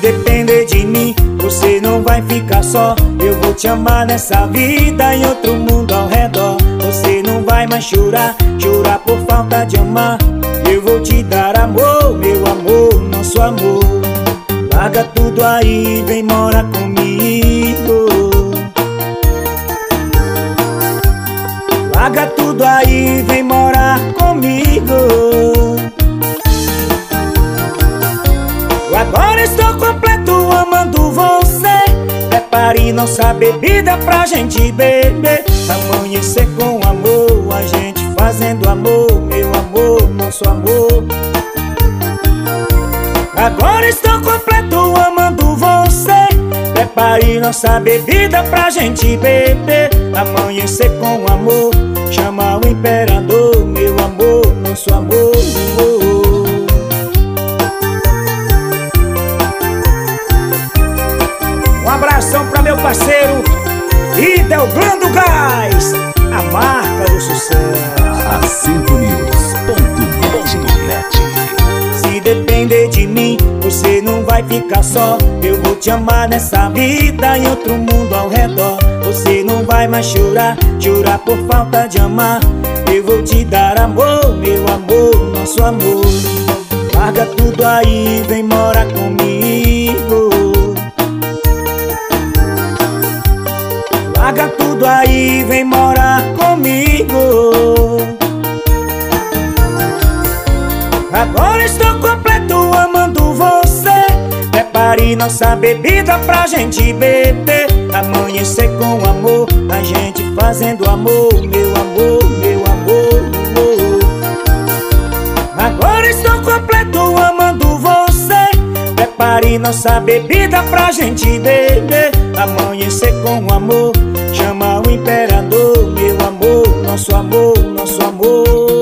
depender de mim, você não vai ficar só. Eu vou te amar nessa vida e outro mundo ao redor. Você não vai mais chorar, chorar por falta de amar. Eu vou te dar amor, meu amor, nosso amor. Larga tudo aí, vem morar comigo. Larga tudo aí, vem morar comigo. Agora estou completo amando você. Prepare nossa bebida pra gente beber. Amanhecer com amor, a gente fazendo amor, meu amor, nosso amor. Agora estou completo amando você Prepare nossa bebida pra gente beber Amanhecer com amor Chama o imperador, Um abração pra meu parceiro Idelbrando Gás A marca do sucesso. AcervoNews.net Se depender de mim, você não vai ficar só. Eu vou te amar nessa vida e outro mundo ao redor. Você não vai mais chorar, chorar por falta de amar. Eu vou te dar amor, meu amor, nosso amor. Larga tudo aí, vem morar comigo Estou completo amando você. Prepare nossa bebida pra gente beber. Amanhecer com amor A gente fazendo amor. Meu amor, meu amor, amor. Agora estou completo amando você. Prepare nossa bebida pra gente beber. Amanhecer com amor Chama o imperador. Meu amor, nosso amor, nosso amor.